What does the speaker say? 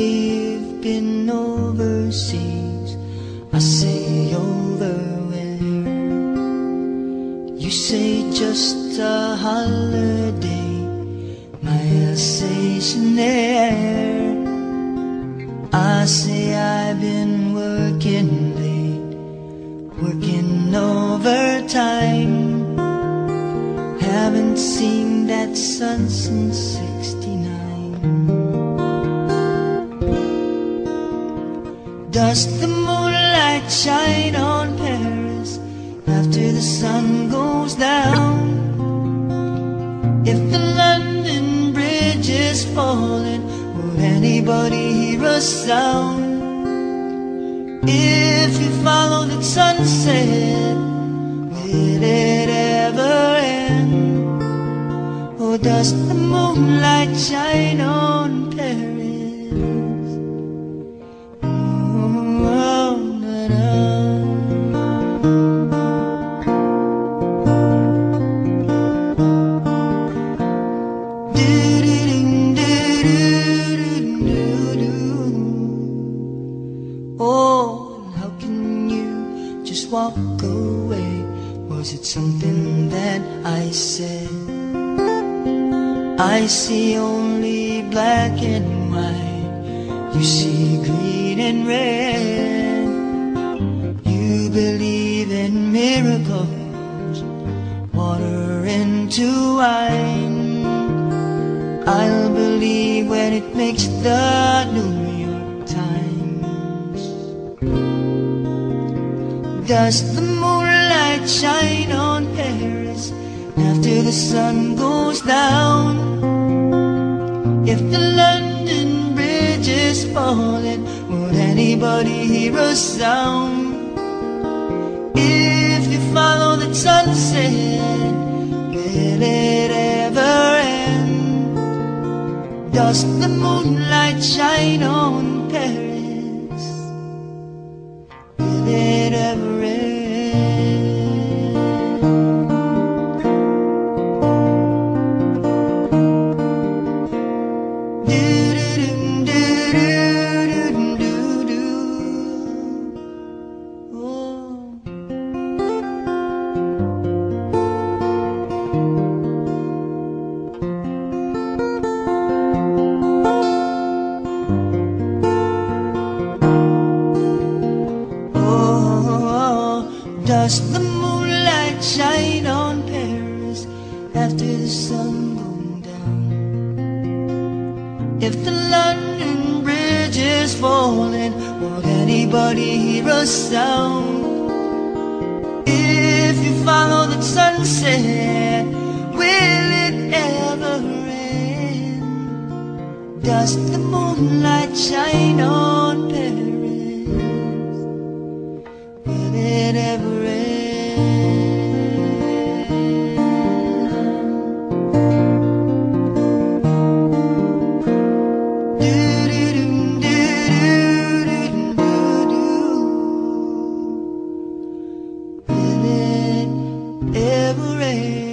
You've been overseas. I say over where? You say just a holiday. My air. I say I've been working late, working overtime. Haven't seen that sun since 69. Does the moonlight shine on Paris after the sun goes down? If the London Bridge is falling, will anybody hear a sound? If you follow the sunset, will it ever end? Or does the moonlight shine on Paris? Was it something that I said? I see only black and white. You see green and red. You believe in miracles, water into wine. I'll believe when it makes the New Does the moonlight shine on Paris after the sun goes down? If the London Bridge is falling, would anybody hear a sound? If you follow the sunset, will it ever end? Does the moonlight shine on Paris? Does the moonlight shine on Paris after the sun goes down? If the London Bridge is falling, won't anybody hear a sound? If you follow the sunset, will it ever end? Does the moonlight shine on Paris? Will it ever rain.